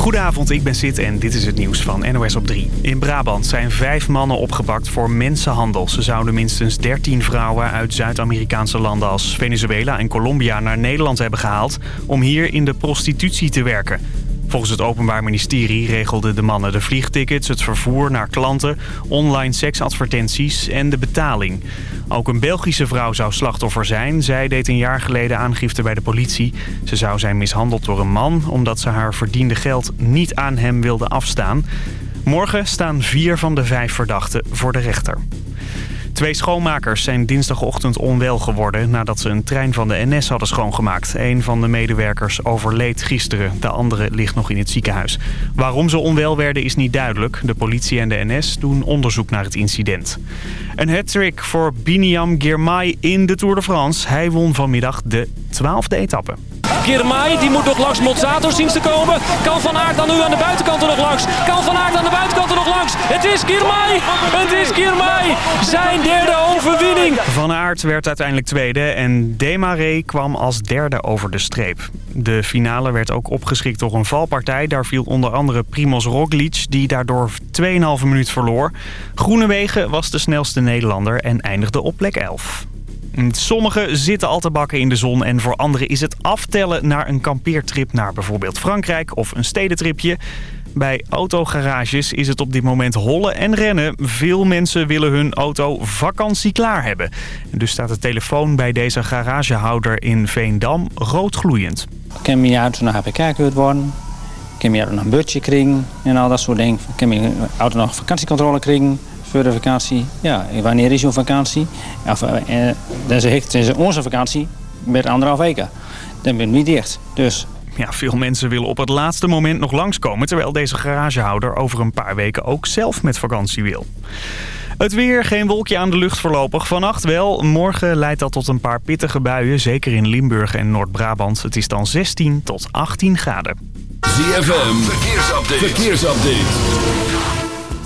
Goedenavond, ik ben Sid en dit is het nieuws van NOS op 3. In Brabant zijn vijf mannen opgepakt voor mensenhandel. Ze zouden minstens 13 vrouwen uit Zuid-Amerikaanse landen als Venezuela en Colombia naar Nederland hebben gehaald... om hier in de prostitutie te werken. Volgens het Openbaar Ministerie regelden de mannen de vliegtickets, het vervoer naar klanten, online seksadvertenties en de betaling. Ook een Belgische vrouw zou slachtoffer zijn. Zij deed een jaar geleden aangifte bij de politie. Ze zou zijn mishandeld door een man omdat ze haar verdiende geld niet aan hem wilde afstaan. Morgen staan vier van de vijf verdachten voor de rechter. Twee schoonmakers zijn dinsdagochtend onwel geworden nadat ze een trein van de NS hadden schoongemaakt. Een van de medewerkers overleed gisteren, de andere ligt nog in het ziekenhuis. Waarom ze onwel werden is niet duidelijk. De politie en de NS doen onderzoek naar het incident. Een hat-trick voor Biniam Girmay in de Tour de France. Hij won vanmiddag de twaalfde etappe. Girmay, die moet nog langs Mozzato zien te komen. Kan Van Aert dan nu aan de buitenkant er nog langs? Kan Van Aert aan de buitenkant er nog langs? Het is Girmay! Het is Girmay! Zijn derde overwinning! Van Aert werd uiteindelijk tweede en Demaré kwam als derde over de streep. De finale werd ook opgeschikt door een valpartij. Daar viel onder andere Primoz Roglic, die daardoor 2,5 minuut verloor. Groenewegen was de snelste Nederlander en eindigde op plek 11. Sommigen zitten al te bakken in de zon en voor anderen is het aftellen naar een kampeertrip naar bijvoorbeeld Frankrijk of een stedentripje. Bij autogarages is het op dit moment hollen en rennen. Veel mensen willen hun auto vakantie klaar hebben. Dus staat de telefoon bij deze garagehouder in Veendam roodgloeiend. Kan je auto nog APK worden? Kan je auto nog een budget krijgen en al dat soort dingen? Kan je auto nog vakantiecontrole krijgen? Voor de vakantie. Ja, wanneer is jouw vakantie? Of, eh, dan zeg ik, het is onze vakantie met anderhalf weken. Dan ben ik niet dicht. Dus ja, veel mensen willen op het laatste moment nog langskomen... terwijl deze garagehouder over een paar weken ook zelf met vakantie wil. Het weer, geen wolkje aan de lucht voorlopig. Vannacht wel. Morgen leidt dat tot een paar pittige buien. Zeker in Limburg en Noord-Brabant. Het is dan 16 tot 18 graden. ZFM, verkeersupdate. verkeersupdate.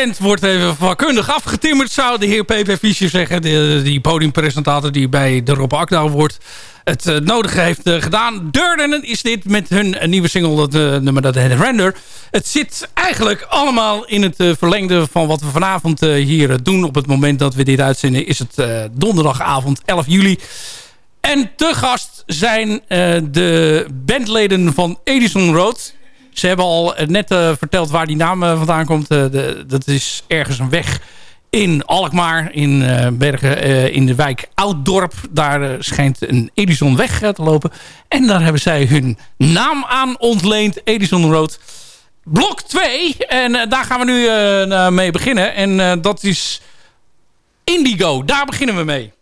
Tent wordt even vakkundig afgetimmerd, zou de heer P.P. Fischer zeggen. De, die podiumpresentator die bij de Rob Akda wordt het uh, nodige heeft uh, gedaan. Durden is dit met hun nieuwe single, dat uh, nummer dat heet Render. Het zit eigenlijk allemaal in het verlengde van wat we vanavond hier doen. Op het moment dat we dit uitzenden is het donderdagavond 11 juli. En te gast zijn de bandleden van Edison Road. Ze hebben al net verteld waar die naam vandaan komt. De, dat is ergens een weg in Alkmaar, in Bergen, in de wijk Ouddorp. Daar schijnt een Edison weg te lopen. En daar hebben zij hun naam aan ontleend, Edison Road. Blok 2, en daar gaan we nu mee beginnen. En dat is Indigo, daar beginnen we mee.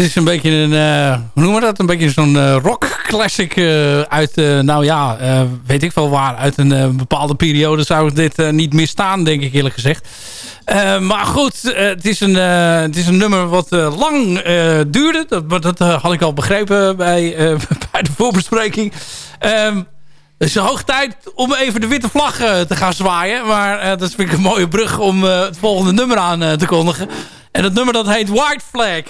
Is een beetje een, uh, hoe noemen we dat? Een beetje zo'n uh, rock classic uh, uit, nou ja, weet ik wel waar. Uit een bepaalde periode zou dit niet misstaan, denk ik eerlijk gezegd. maar goed, het, is een, het is een nummer wat lang duurde. Dat, dat had ik al begrepen bij, bij de voorbespreking. Um, het is hoog tijd om even de witte vlag te gaan zwaaien. Maar dat vind ik een mooie brug om het volgende nummer aan te kondigen. En dat nummer dat heet White Flag.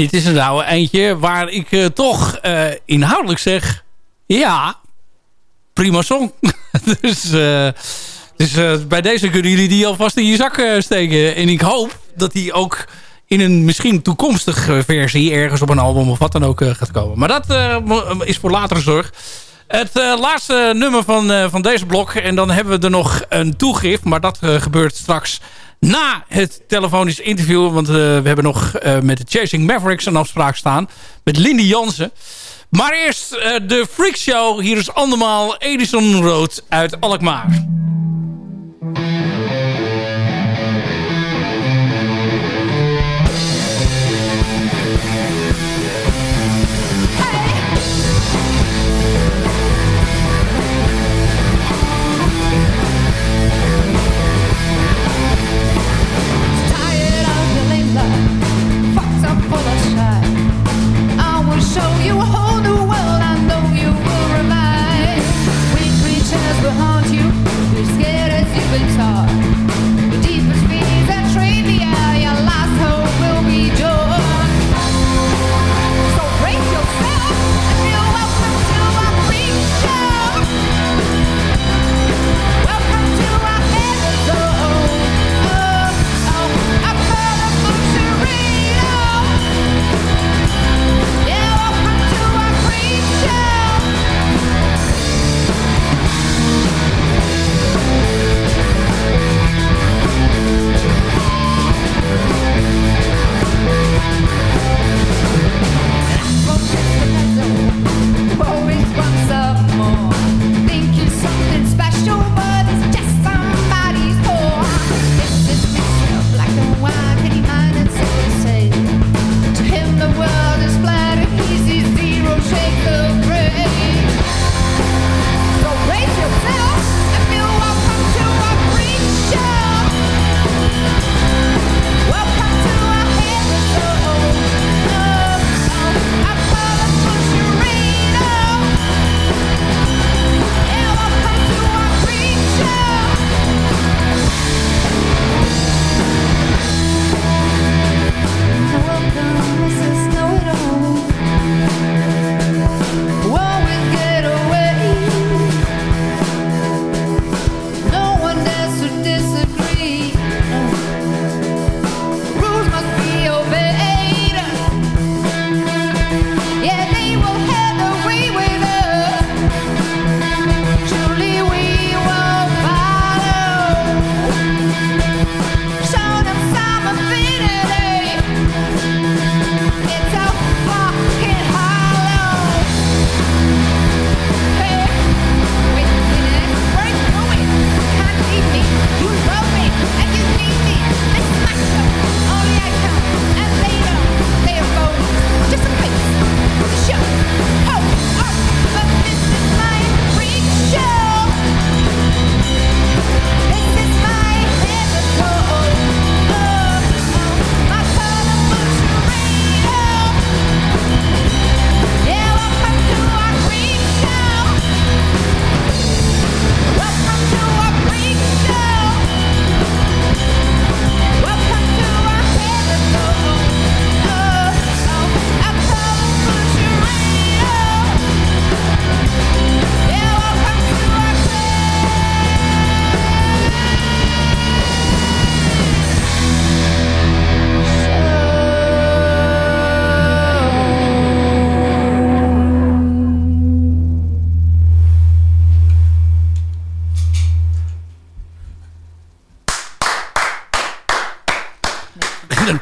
Dit is een oude eentje waar ik toch inhoudelijk zeg... Ja, prima song. dus dus bij deze kunnen jullie die alvast in je zak steken. En ik hoop dat die ook in een misschien toekomstige versie... ergens op een album of wat dan ook gaat komen. Maar dat is voor latere zorg. Het laatste nummer van, van deze blok. En dan hebben we er nog een toegift. Maar dat gebeurt straks na het telefonisch interview. Want we hebben nog met de Chasing Mavericks een afspraak staan. Met Lindy Jansen. Maar eerst de Freak Show. Hier is andermaal Edison Road uit Alkmaar.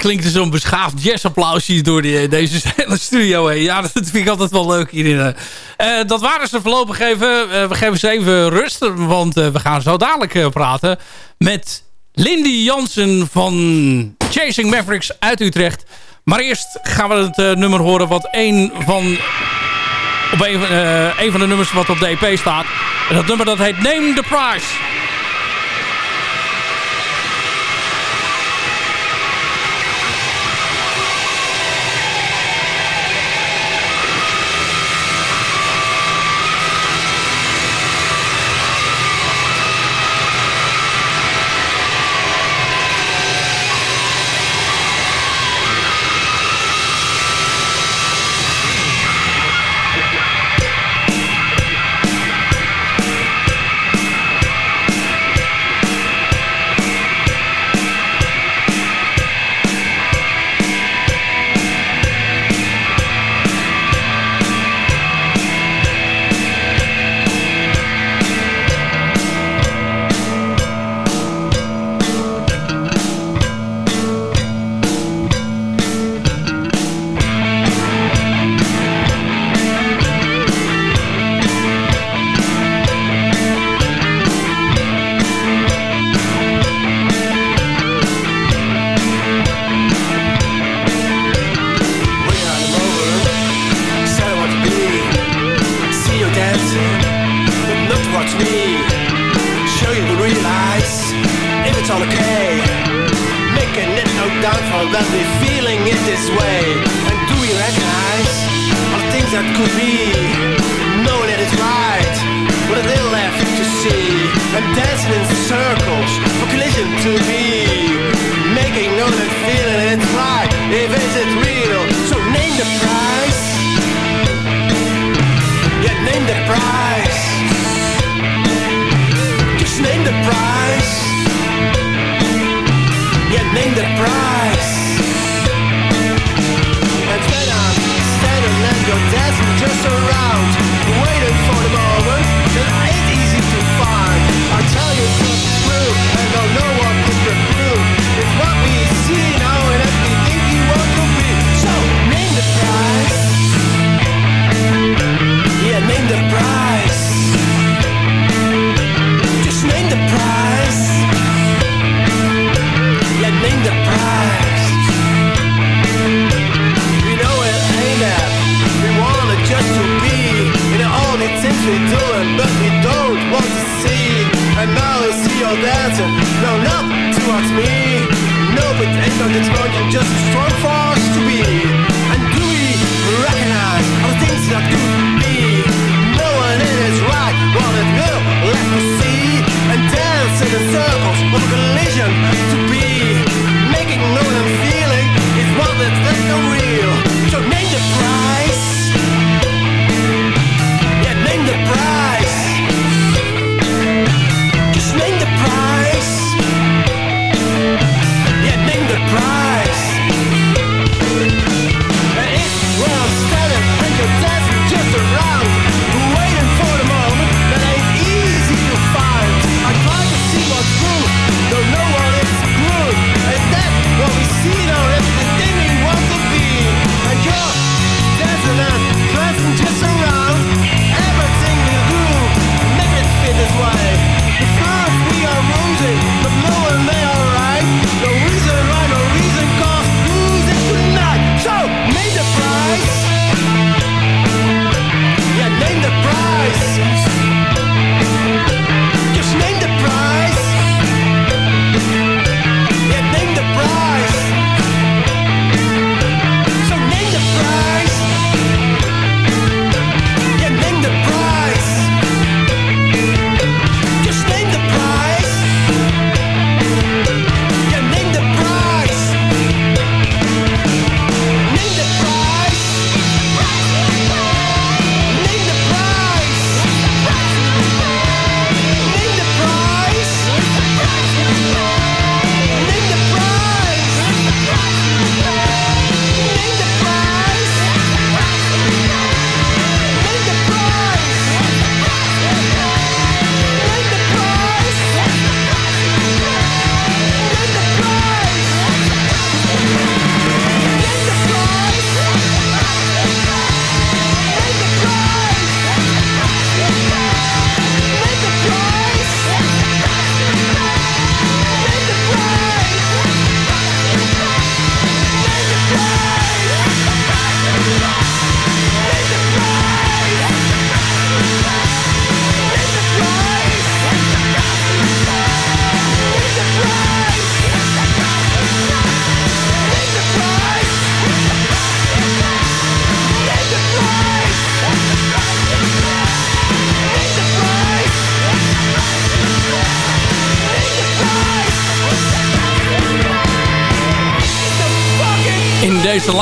Klinkt er zo'n beschaafd jazzapplausje door die, deze hele studio heen. Ja, dat vind ik altijd wel leuk hierin. Uh, dat waren ze voorlopig even. We geven ze even rust, want we gaan zo dadelijk praten met Lindy Jansen van Chasing Mavericks uit Utrecht. Maar eerst gaan we het nummer horen wat een van... Op een van de nummers wat op de EP staat. En dat nummer dat heet Name the Price.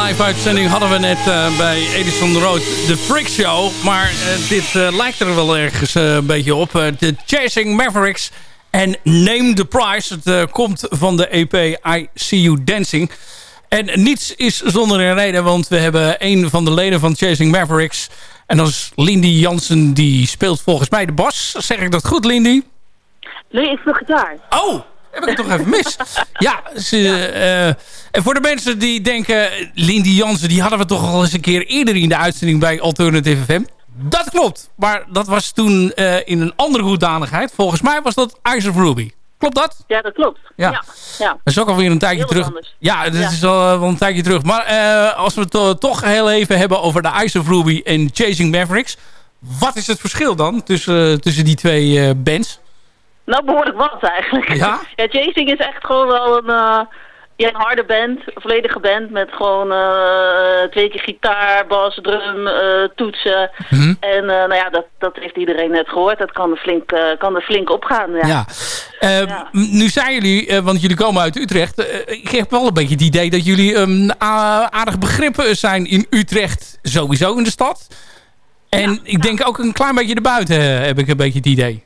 live-uitzending hadden we net eh, bij Edison Road de Freak Show. Maar eh, dit eh, lijkt er wel ergens een beetje op. De Chasing Mavericks en Name the Prize. Het komt van de EP I See You Dancing. En niets is zonder een reden, want we hebben een van de leden van Chasing Mavericks. En dat is Lindy Jansen, die speelt volgens mij de bas. Zeg ik dat goed, Lindy? Nee, ik speel gitaar. Oh, heb ik het toch even mis? Ja, eh, en voor de mensen die denken... Lindy Jansen, die hadden we toch al eens een keer eerder in de uitzending bij Alternative FM. Dat klopt. Maar dat was toen eh, in een andere hoedanigheid. Volgens mij was dat Eyes of Ruby. Klopt dat? Ja, dat klopt. Ja. ja. Dat is ook alweer een tijdje terug. Ja, dat is al eh, wel een tijdje terug. Maar als we het toch heel even hebben over de Eyes of Ruby en Chasing Mavericks. Wat is het verschil dan tussen, tussen die twee bands? Nou, behoorlijk wat eigenlijk. Ja? ja Chasing is echt gewoon wel een, eh, ja, een harde band, een volledige band met gewoon eh, twee keer gitaar, bas, drum, eh, toetsen. Mhm. En nou ja, dat, dat heeft iedereen net gehoord. Dat kan er flink, kan er flink opgaan, ja. ja. Ehm, nu zijn jullie, want jullie komen uit Utrecht. ik heb wel een beetje het idee dat jullie ehm, een aardig begrippen zijn in Utrecht sowieso in de stad. En ik denk ook een klein beetje erbuiten heb ik een beetje het idee.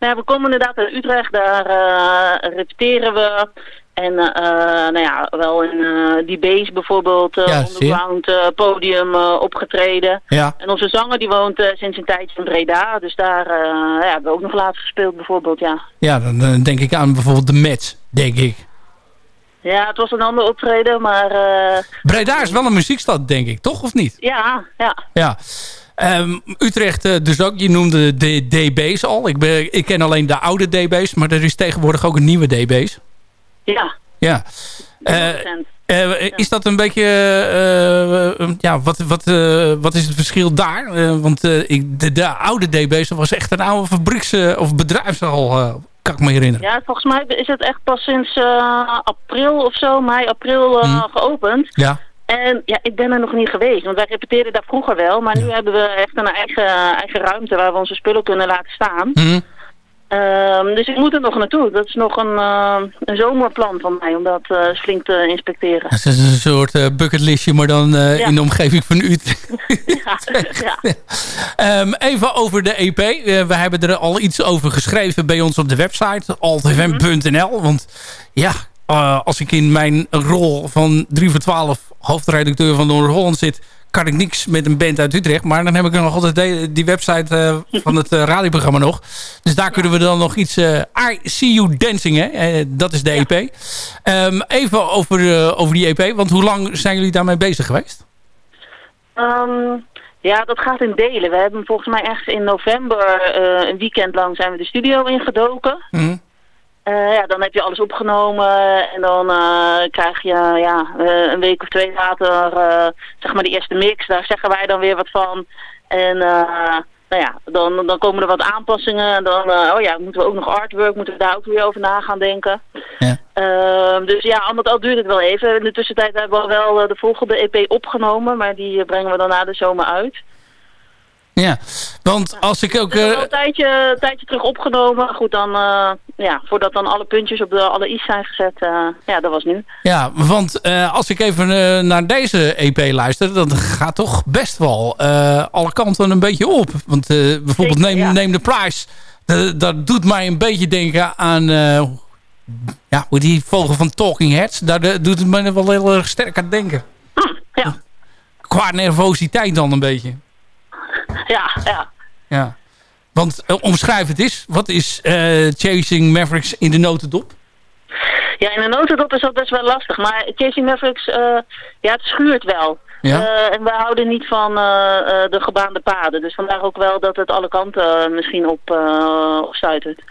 Nou we komen inderdaad uit Utrecht, daar eh, repeteren we. En eh, nou ja, wel in eh die base bijvoorbeeld, eh Ja, underground podium opgetreden. Ja. En onze zanger die woont sinds een tijdje in Breda, dus daar ja, hebben we ook nog laatst gespeeld bijvoorbeeld, ja. Ja, dan denk ik aan bijvoorbeeld de Mets, denk ik. Ja, het was een ander optreden, maar Breda is wel een muziekstad, denk ik, toch? Of niet? ja, ja. Ja. Ehm, Utrecht eh, dus ook. Je noemde de DB's al. Ik, ben, ik ken alleen de oude DB's, maar er is tegenwoordig ook een nieuwe DB's. Ja, Ja. Eh, 100%. Eh, is dat een beetje... ja, wat, wat, wat is het verschil daar? Want ik, de, de oude DB's dat was echt een oude fabrieks- of bedrijfshal, kan ik me herinneren. Ja, volgens mij is het echt pas sinds april of zo, mei, april Mhm. geopend. Ja. En ja, ik ben er nog niet geweest, want wij repeteerden daar vroeger wel. Maar nu hebben we echt een eigen, eigen ruimte waar we onze spullen kunnen laten staan. Mhm. Ehm, dus ik moet er nog naartoe. Dat is nog een, eh, een zomerplan van mij om dat eh, flink te inspecteren. Dat is een soort eh, bucketlistje, maar dan Ja. in de omgeving van Utrecht. ja, ja. Ehm, even over de EP. We hebben er al iets over geschreven bij ons op de website. altfm.nl. Want ja, eh, als ik in mijn rol van 3 voor 12 hoofdredacteur van Noord-Holland zit... kan ik niks met een band uit Utrecht. Maar dan heb ik nog altijd de- die website eh, van het eh, radioprogramma nog. Dus daar kunnen we dan nog iets... I See You Dancing, hè? Dat is de EP. Ehm, even over, over die EP. Want hoe lang zijn jullie daarmee bezig geweest? Ehm, ja, dat gaat in delen. We hebben volgens mij echt in november een weekend lang zijn we de studio ingedoken. Mhm. Eh, ja, dan heb je alles opgenomen en dan eh, krijg je ja, eh, een week of twee later zeg maar de eerste mix. Daar zeggen wij dan weer wat van. En nou ja, dan, dan komen er wat aanpassingen. En dan, oh ja, moeten we ook nog artwork, moeten we daar ook weer over na gaan denken. Ja. Ehm, dus ja, al met al duurt het wel even. In de tussentijd hebben we wel de volgende EP opgenomen, maar die brengen we dan na de zomer uit. Ja, want als ik ook... Het is al eh, een tijdje, tijdje terug opgenomen. Goed, dan, eh, ja, voordat dan alle puntjes op de alle i's zijn gezet, eh, ja, dat was nu. Ja, want als ik even naar deze EP luister... dan gaat toch best wel alle kanten een beetje op. Want bijvoorbeeld Zeker, neem, ja. neem de Price. Dat doet mij een beetje denken aan... ja, hoe die vogel van Talking Heads. Daar doet het me wel heel erg sterk aan denken. Hm, ja, Qua nervositeit dan een beetje. Ja, ja. Ja. Want eh, omschrijf het eens. Wat is eh, Chasing Mavericks in de notendop? Ja, in een notendop is dat best wel lastig. Maar Chasing Mavericks, eh, ja, het schuurt wel. Ja? En wij houden niet van de gebaande paden. Dus vandaar ook wel dat het alle kanten misschien op, uh, stuitert.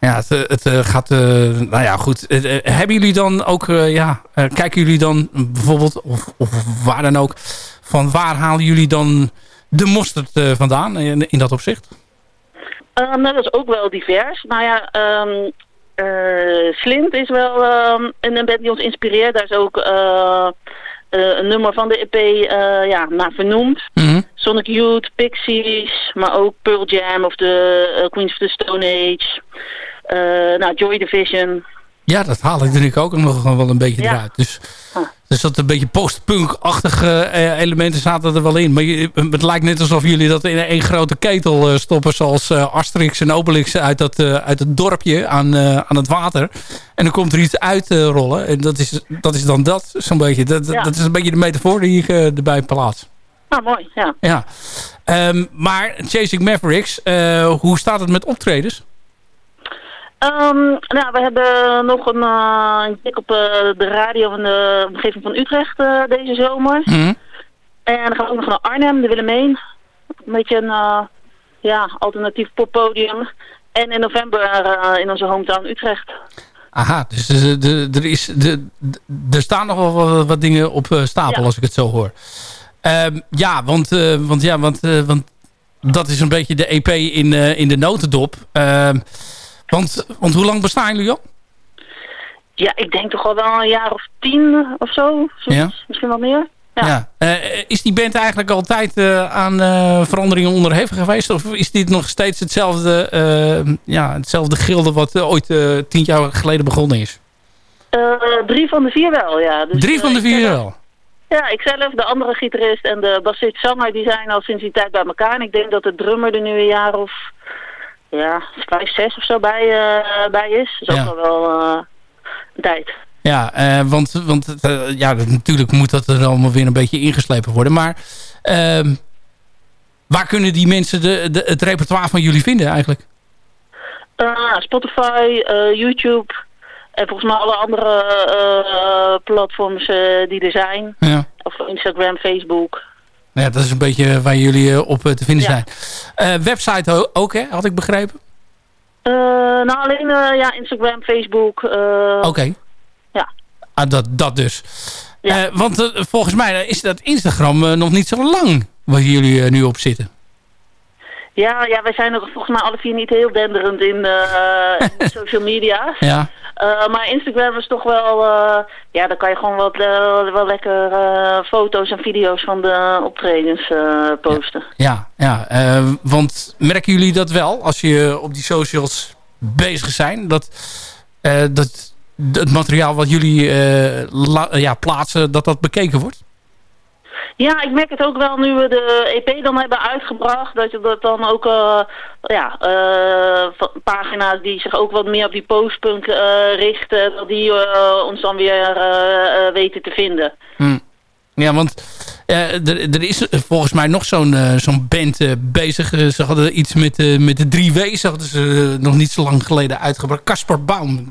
Ja, het, het gaat... nou ja, goed. Hebben jullie dan ook... ja, kijken jullie dan bijvoorbeeld... Of, of waar dan ook... Van waar halen jullie dan de mosterd eh, vandaan in, in dat opzicht? Um, dat is ook wel divers. Nou ja, um, Slint is wel um, een band die ons inspireert. Daar is ook uh, een nummer van de EP ja, naar vernoemd. Mm -hmm. Sonic Youth, Pixies, maar ook Pearl Jam of de Queens of the Stone Age. Nou, Joy Division. Ja, dat haal ik natuurlijk ook nog wel een beetje ja. eruit. Dus, ah. dus dat een beetje post-punk-achtige uh, elementen zaten er wel in. Maar je, het lijkt net alsof jullie dat in één grote ketel uh, stoppen. Zoals uh, Asterix en Obelix uit, dat, uit het dorpje aan, aan het water. En dan komt er iets uitrollen. en dat is, dat is dan dat, zo'n beetje. Dat, ja. dat is een beetje de metafoor die ik erbij plaats. Ah, mooi, ja. ja. Um, maar Chasing Mavericks, hoe staat het met optredens? Um, nou, we hebben nog een, uh, een op uh, de radio van de omgeving van Utrecht uh, deze zomer. Mm -hmm. En dan gaan we ook nog naar Arnhem, de Willemijn. Een beetje een ja, alternatief poppodium. En in november in onze hometown Utrecht. Aha, dus de, de, er, is, de, er staan nog wel wat, wat dingen op stapel ja. als ik het zo hoor. Um, ja, want, want, ja want, want dat is een beetje de EP in, in de notendop. Want, want hoe lang bestaan jullie al? Ja, ik denk toch al wel een jaar of tien of zo. Ja. Misschien wel meer. Ja. Ja. Eh, is die band eigenlijk altijd eh, aan eh, veranderingen onderhevig geweest? Of is dit nog steeds hetzelfde, ja, hetzelfde gilde wat ooit tien jaar geleden begonnen is? Drie van de vier wel, ja. Dus, Drie van de vier wel. Ja, ikzelf, de andere gitarist en de bassist-zanger, die zijn al sinds die tijd bij elkaar. En ik denk dat de drummer er nu een jaar of, ja, vijf, zes of zo bij, eh, bij is. Dus Ja. ook wel eh, een tijd. Ja, eh, want, want ja, dat- natuurlijk moet dat er allemaal weer een beetje ingeslepen worden. Maar ehm, waar kunnen die mensen de, de, het repertoire van jullie vinden eigenlijk? Spotify, YouTube en volgens mij alle andere platforms die er zijn. Ja. Of Instagram, Facebook. Nou ja, dat is een beetje waar jullie eh, op eh, te vinden zijn. Eh, website ook, hè? Had ik begrepen? Eh, nou, alleen eh, ja, Instagram, Facebook. eh, Oké. Ja. Ah, dat, dat dus. Ja. Eh, want eh, volgens mij is dat Instagram eh, nog niet zo lang waar jullie eh, nu op zitten. Ja, ja, wij zijn er volgens mij alle vier niet heel denderend in, eh, in social media. Ja. Eh, maar Instagram is toch wel, eh, ja, daar kan je gewoon wat, eh, wel lekker foto's en video's van de optredens posten. Ja, ja want merken jullie dat wel als je op die socials bezig zijn? Dat, dat het materiaal wat jullie ja, plaatsen, dat dat bekeken wordt? Ja, ik merk het ook wel nu we de EP dan hebben uitgebracht. Dat je dat dan ook, eh, ja, eh, van- pagina's die zich ook wat meer op die postpunk eh, richten. Dat die eh, ons dan weer eh, eh, weten te vinden. Hm. Ja, want eh, er, is volgens mij nog zo'n eh, zo'n band eh, bezig. Eh, ze hadden iets met, eh, met de 3W's. hadden ze eh, nog niet zo lang geleden uitgebracht. Kasper Baum.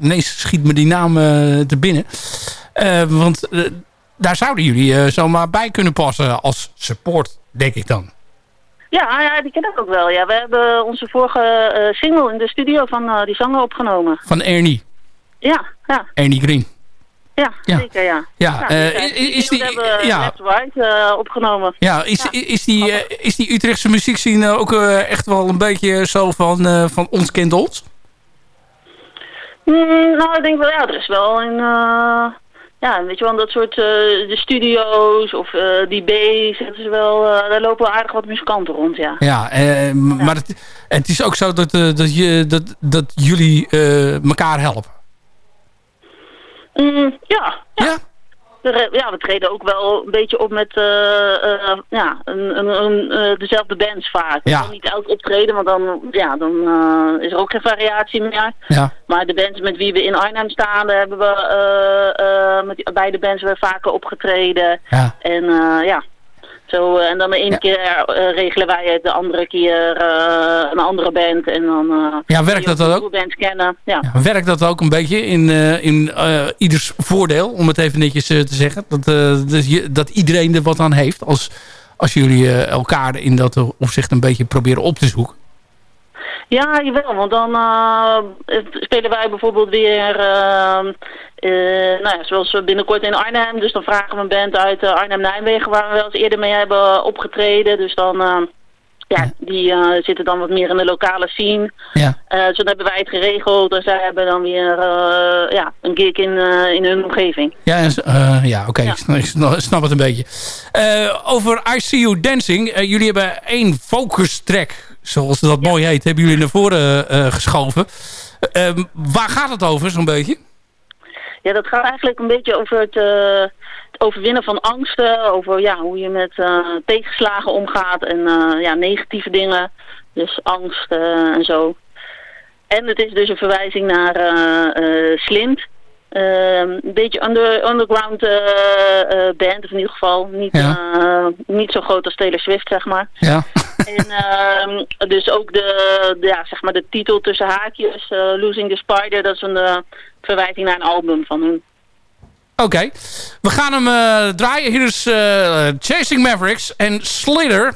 Ineens schiet me die naam eh, te binnen. Eh, want eh, daar zouden jullie eh, zomaar bij kunnen passen als support, denk ik dan. Ja, ja, die ken ik ook wel. Ja, we hebben onze vorige eh, single in de studio van eh, die zanger opgenomen. Van Ernie. Ja, ja, Ernie Green. ja, Ja. zeker, ja. Ja, is- die is die- single hebben ja. Eh, opgenomen. Ja, is, Ja. is, die, is die Utrechtse muziekscene ook echt wel een beetje zo van, van ons kent ons? Mm, nou, ik denk wel, ja, er is wel een, ja, weet je wel, dat soort, eh, de studio's of eh, die B's, het is wel, eh, daar lopen wel aardig wat muzikanten rond, ja. Ja, eh, m- maar het, het is ook zo dat, dat, je, dat, dat jullie elkaar helpen. Mm, ja, ja. Ja? We, ja, we treden ook wel een beetje op met eh, eh, ja, een, een, een, eh, dezelfde bands vaak. Ja. Niet elk optreden, want dan, ja, dan is er ook geen variatie meer. Ja. Maar de bands met wie we in Arnhem staan, daar hebben we met die- beide bands weer vaker opgetreden. Ja. En ja, zo, eh, en dan de ene Ja. keer eh, regelen wij het, de andere keer eh, een andere band. En dan Ja, werkt dat ook? kennen. Ja. Ja, werkt dat ook een beetje in, in ieders voordeel, om het even netjes te zeggen? Dat, je, dat iedereen er wat aan heeft als, als jullie elkaar in dat opzicht een beetje proberen op te zoeken? Ja, jawel, want dan eh, spelen wij bijvoorbeeld weer, eh, eh, nou ja, zoals binnenkort in Arnhem. Dus dan vragen we een band uit Arnhem-Nijmegen waar we wel eens eerder mee hebben opgetreden. Dus dan, ja, die zitten dan wat meer in de lokale scene. Ja. Eh, dus dan hebben wij het geregeld en zij hebben dan weer ja, een gig in, in hun omgeving. Ja, ja oké, Ja. ik sna- ik sna- snap het een beetje. Over I See You Dancing. jullie hebben één focus track, zoals dat mooi heet, hebben jullie naar voren eh, geschoven. Eh, ehm, waar gaat het over, zo'n beetje? Ja, dat gaat eigenlijk een beetje over het, eh, het overwinnen van angsten. Over ja, hoe je met tegenslagen omgaat en ja, negatieve dingen. Dus angst en zo. En het is dus een verwijzing naar Slint. Ehm, een beetje under, underground eh, eh, band, of in ieder geval niet, Ja. eh, niet zo groot als Taylor Swift, zeg maar. Ja. En ehm, dus ook de, de, ja, zeg maar de titel tussen haakjes, Losing the Spider, dat is een eh, verwijzing naar een album van hun. Oké, we gaan hem draaien. Hier is Chasing Mavericks en Slither.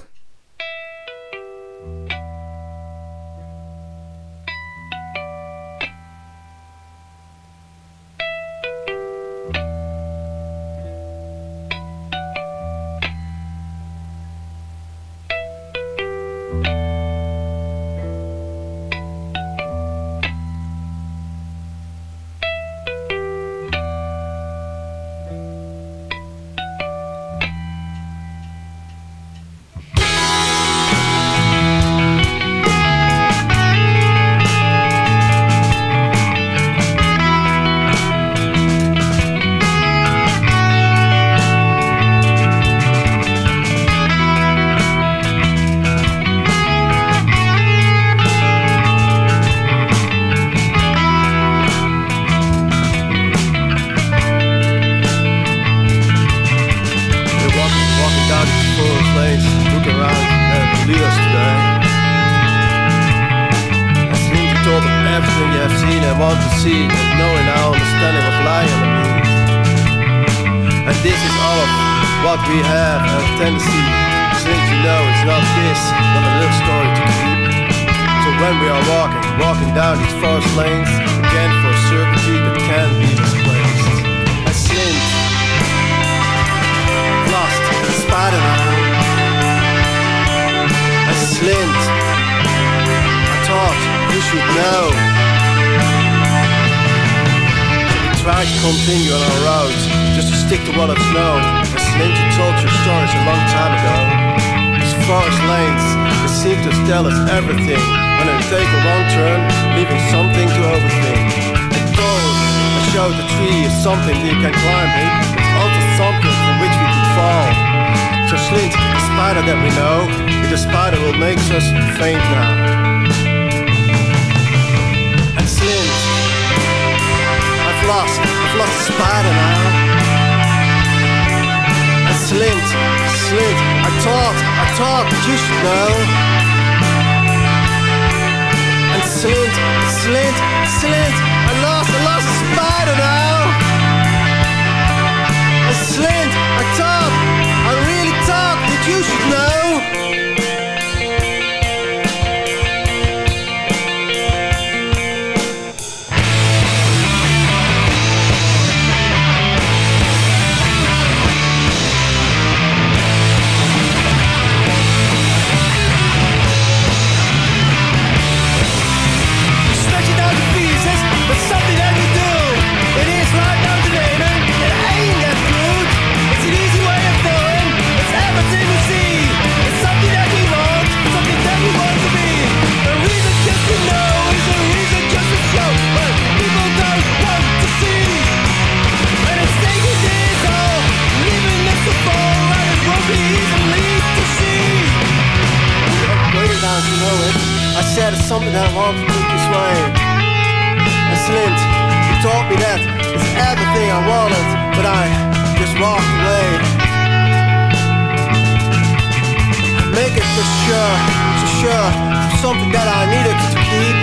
When we are walking, walking down these forest lanes, again for certainty that can be misplaced. A slint, lost, now. A slint, I thought you should know. We try to continue on our roads, just to stick to what is known. A slint you told your stories a long time ago. These forest lanes, they seem to tell us everything. When they take a wrong turn, leaving something to overthink. A goal, I show the tree is something you can climb in. It's also something from which we could fall. So slint, the spider that we know, with the spider will makes us faint now. And slint, I've lost, I've lost the spider now. And slint, slint, I thought, I thought you should know. Slint, slint, slint, I lost, I lost a spider now. And slint, I thought, I really thought that you should know. Something I want to keep this way. And Slint, you taught me that it's everything I wanted, but I just walked away. Make it for sure, for sure, for something that I needed to keep.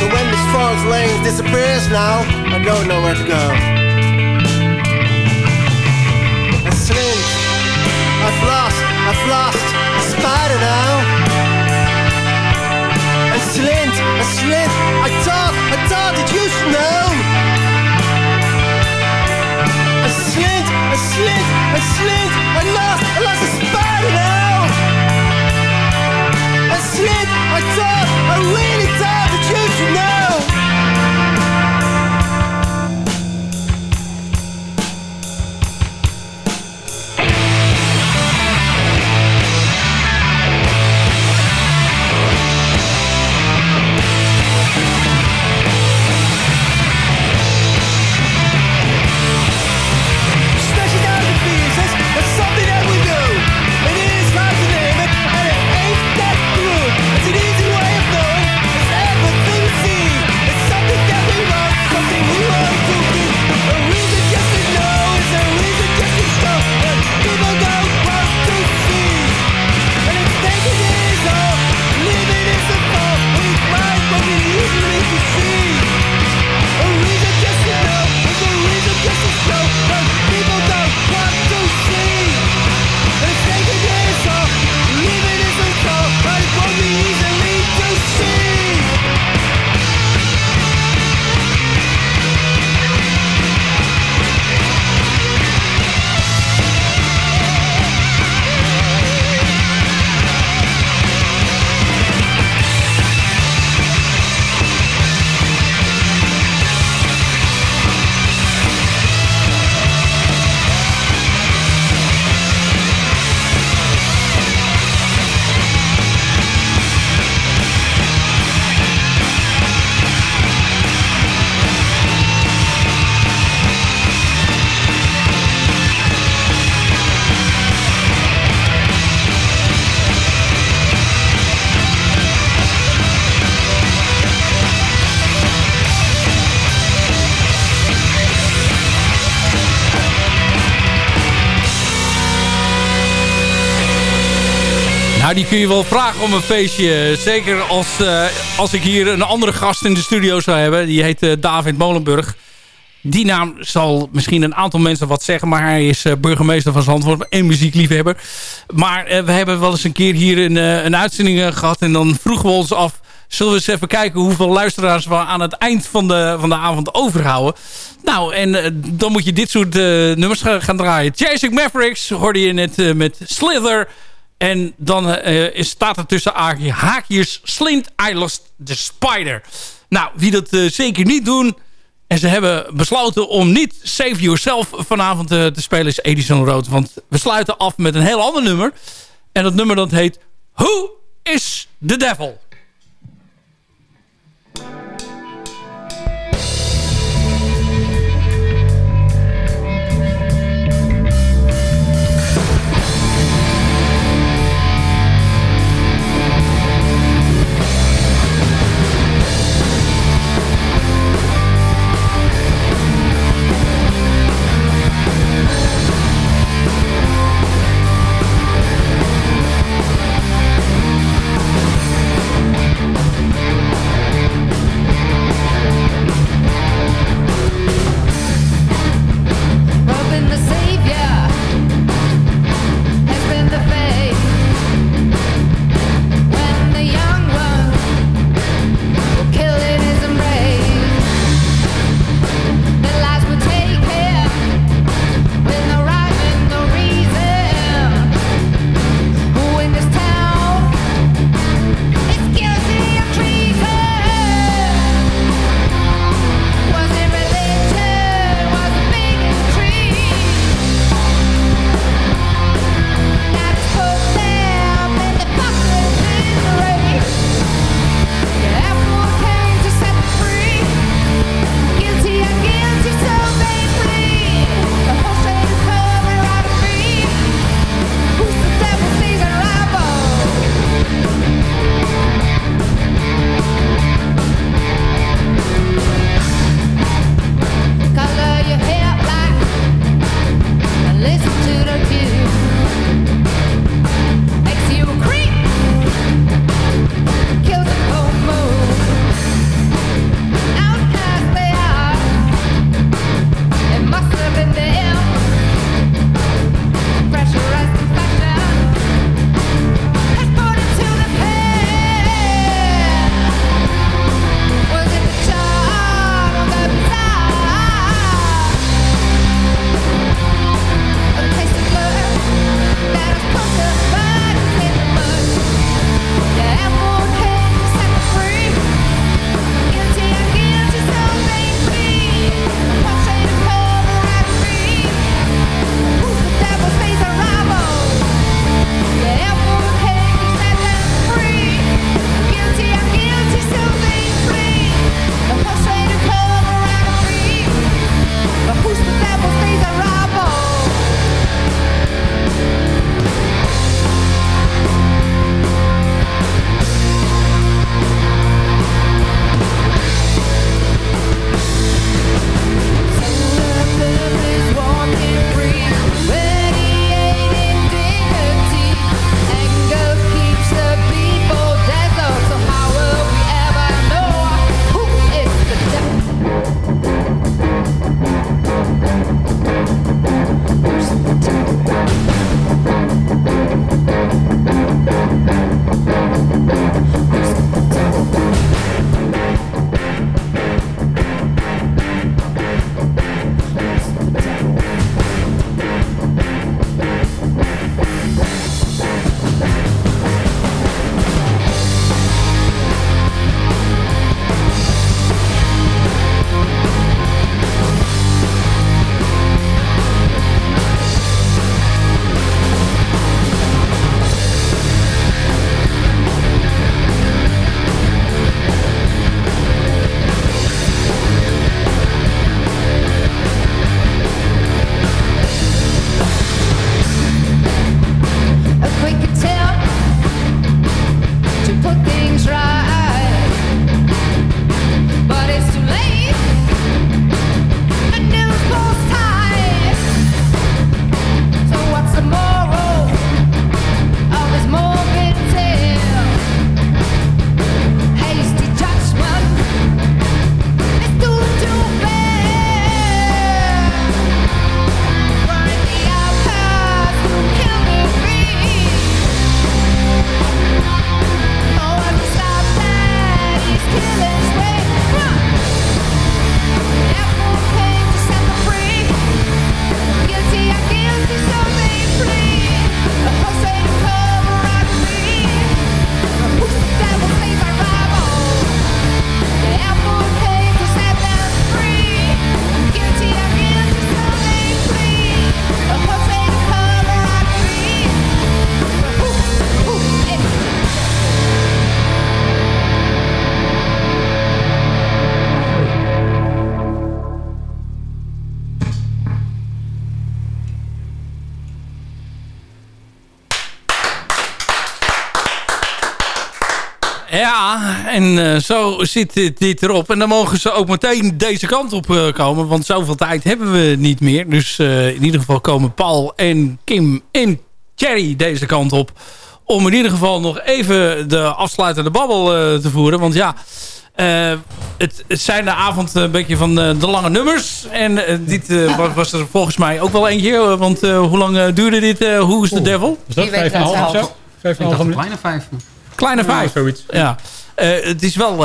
So when this forest lane disappears now, I don't know where to go. And Slint, I've lost, I've lost a spider now. A slint, I thought, I thought that you should know. A slint, a slint, a slint, I lost, I lost a spider now. A slint, I thought, I really thought that you should know. Die kun je wel vragen om een feestje. Zeker als, uh, als ik hier een andere gast in de studio zou hebben. Die heet uh, David Molenburg. Die naam zal misschien een aantal mensen wat zeggen. Maar hij is uh, burgemeester van Zandvoort en muziekliefhebber. Maar we hebben wel eens een keer hier een, een uitzending gehad. En dan vroegen we ons af... Zullen we eens even kijken hoeveel luisteraars we aan het eind van de, van de avond overhouden. Nou, en dan moet je dit soort nummers gaan draaien. Chasing Mavericks hoorde je net met Slither... En dan uh, staat er tussen haakjes Slint Lost the Spider. Nou, wie dat uh, zeker niet doen... en ze hebben besloten om niet Save Yourself vanavond uh, te spelen... is Edison Road. Want we sluiten af met een heel ander nummer. En dat nummer dat heet Who is the Devil? En zo zit dit, dit, erop. En dan mogen ze ook meteen deze kant op komen. Want zoveel tijd hebben we niet meer. Dus in ieder geval komen Paul en Kim en Cherry deze kant op. Om in ieder geval nog even de afsluitende babbel te voeren. Want ja... Uh, het, het, zijn de avond een beetje van de, de lange nummers. En uh, dit uh, was, was, er volgens mij ook wel eentje. Want hoe lang duurde dit? Who is the Devil? Is dat vijf en half of zo? Vijf en half Kleine vijf. Kleine vijf. Ja, zoiets. Ja. Het is wel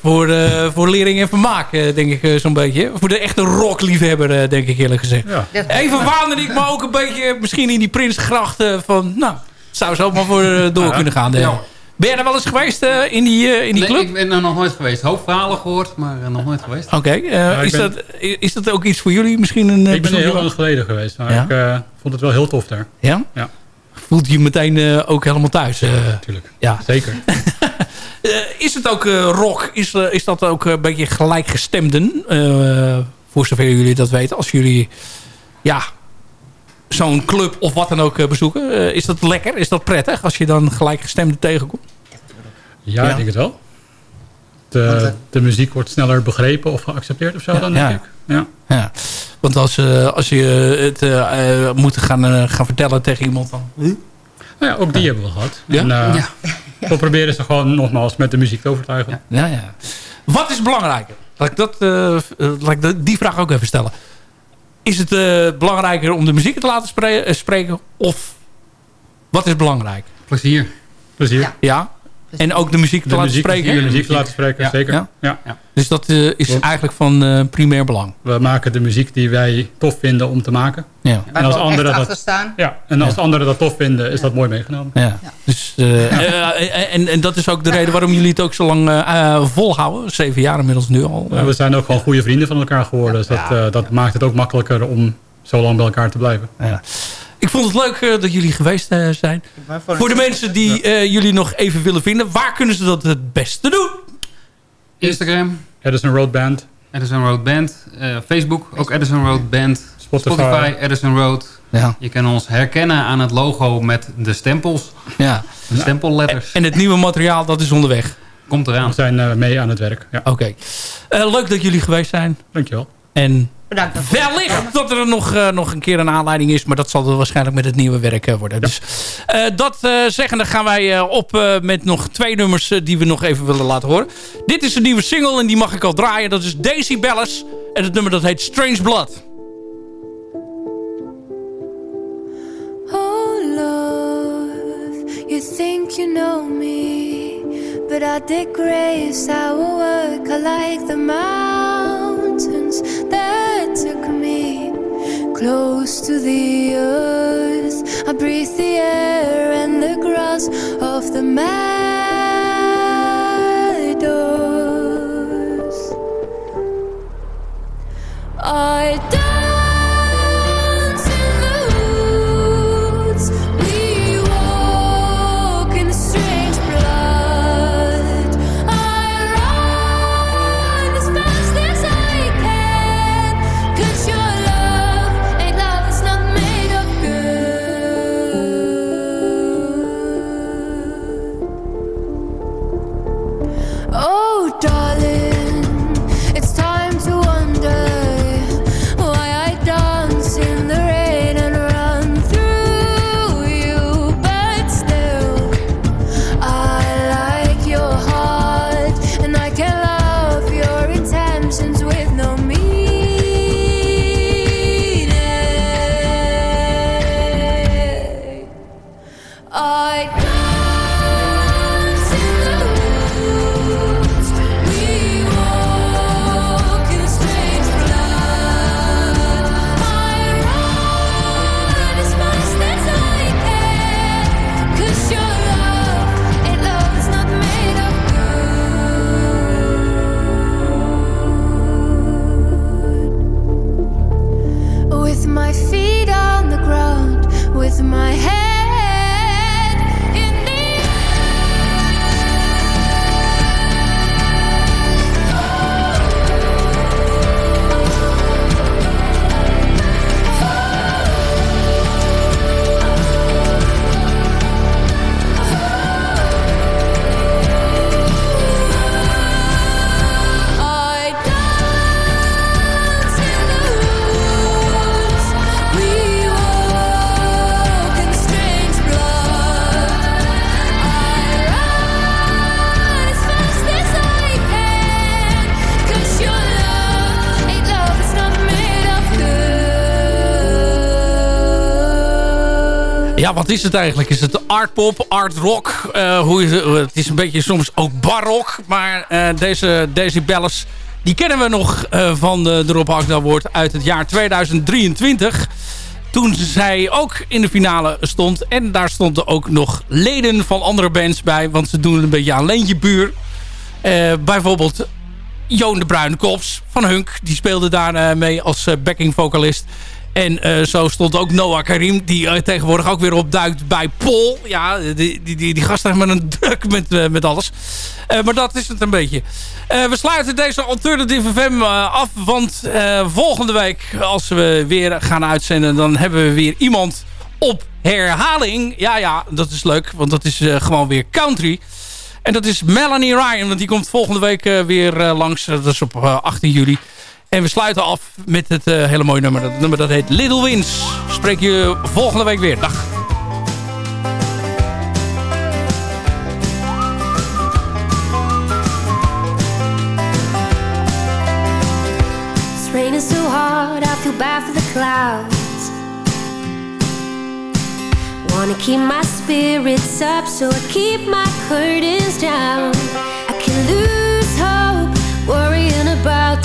voor, voor lering en vermaak, denk ik zo'n beetje. Voor de echte rockliefhebber, denk ik eerlijk gezegd. Ja. Even waande ik me ook een beetje misschien in die Prinsgracht van... Nou, zou zo maar voor door kunnen gaan. Ja. Ben jij er wel eens geweest uh, in die, uh, in die nee, club? ik ben er nog nooit geweest. Hoop verhalen gehoord, maar uh, nog nooit geweest. Oké. Okay. Ja, is, ben... dat, is dat ook iets voor jullie? Misschien een, ik ben er heel lang geleden geweest. Maar ja? ik vond het wel heel tof daar. Ja? Ja. Voelt je meteen ook helemaal thuis? Natuurlijk. Ja. Zeker. is het ook rock? Is, is dat ook een beetje gelijkgestemden? voor zover jullie dat weten. Als jullie... Ja, zo'n club of wat dan ook eh, bezoeken. Eh, is dat lekker? Is dat prettig als je dan gelijkgestemde tegenkomt? Ja, ja, ik denk het wel. De, de, muziek wordt sneller begrepen of geaccepteerd of zo dan, denk ik. Ja. ja. Want als, uh, als je het uh, moet gaan, gaan vertellen tegen iemand dan... Nou ja, ook die hebben we gehad. Ja? En, ja. We proberen ze gewoon nogmaals met de muziek te overtuigen. Ja, ja. Wat is belangrijker? Laat ik, dat, laat ik die vraag ook even stellen. Is het uh, belangrijker om de muziek te laten spre eh, spreken? Of wat is belangrijk? Plezier. Plezier. Ja. En ook de muziek te laten spreken? De muziek te laten spreken, zeker. Ja. Dus dat uh, is eigenlijk van uh, primair belang. We maken de muziek die wij tof vinden om te maken. Ja. En als anderen dat, staan. Ja, en als anderen dat tof vinden, is dat mooi meegenomen. Ja. Dus, uh, en, en dat is ook de reden waarom jullie het ook zo lang volhouden. Zeven jaar inmiddels nu al. we zijn ook gewoon goede vrienden van elkaar geworden. Dus dat, dat maakt het ook makkelijker om zo lang bij elkaar te blijven. Ja. Ik vond het leuk uh, dat jullie geweest uh, zijn. Voor de mensen die uh, jullie nog even willen vinden, waar kunnen ze dat het beste doen? Instagram. Edison Road Band. Edison Road Band. Facebook, ook Edison Road Band. Spotify, Spotify Edison Road. Ja. Je kan ons herkennen aan het logo met de stempels. Ja. De stempelletters. En het nieuwe materiaal, dat is onderweg. Komt eraan. We zijn mee aan het werk. Ja. Oké. Okay. leuk dat jullie geweest zijn. Dankjewel. En Bedankt. Wellicht dat er nog, uh, nog een keer een aanleiding is. Maar dat zal er waarschijnlijk met het nieuwe werk uh, worden. Ja. Dus uh, dat zeggende gaan wij op met nog twee nummers die we nog even willen laten horen. Dit is een nieuwe single en die mag ik al draaien. Dat is Daisy Bellis. En het nummer dat heet Strange Blood. Oh love, you think you know me. But I dig grace, our work, I like the mountains that took me close to the earth. I breathe the air and the grass of the meadows. I Ja, wat is het eigenlijk? Is het artpop, art rock? Uh, hoe het? is een beetje soms ook barok. Maar uh, deze, deze belles, die kennen we nog uh, van de, de Rob Agda uit het jaar 2023. Toen zij ook in de finale stond. En daar stonden ook nog leden van andere bands bij. Want ze doen een beetje aan Leentje Buur. bijvoorbeeld Joon de Bruine Kops van Hunk. Die speelde daar mee als backing vocalist. En uh, zo stond ook Noah Karim, die uh, tegenwoordig ook weer opduikt bij Pol. Ja, die, die, die, die gast heeft met een druk met, uh, met alles. maar dat is het een beetje. we sluiten deze Alternative FM af, want volgende week als we weer gaan uitzenden... dan hebben we weer iemand op herhaling. Ja, ja, dat is leuk, want dat is gewoon weer country. En dat is Melanie Ryan, want die komt volgende week weer langs. Dat is op 18 juli. En we sluiten af met het uh, hele mooie nummer. Dat nummer dat heet Little Wins. Spreek je volgende week weer. Dag. Raining so hard, I feel bad for the clouds. Wanna keep my spirits up, so I keep my curtains down. I can lose hope, worrying about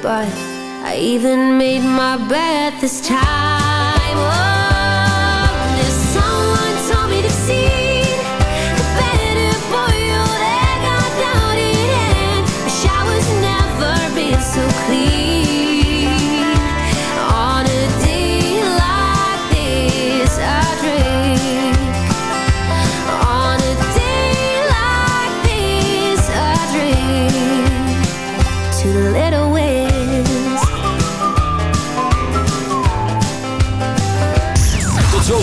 but I even made my bed this time.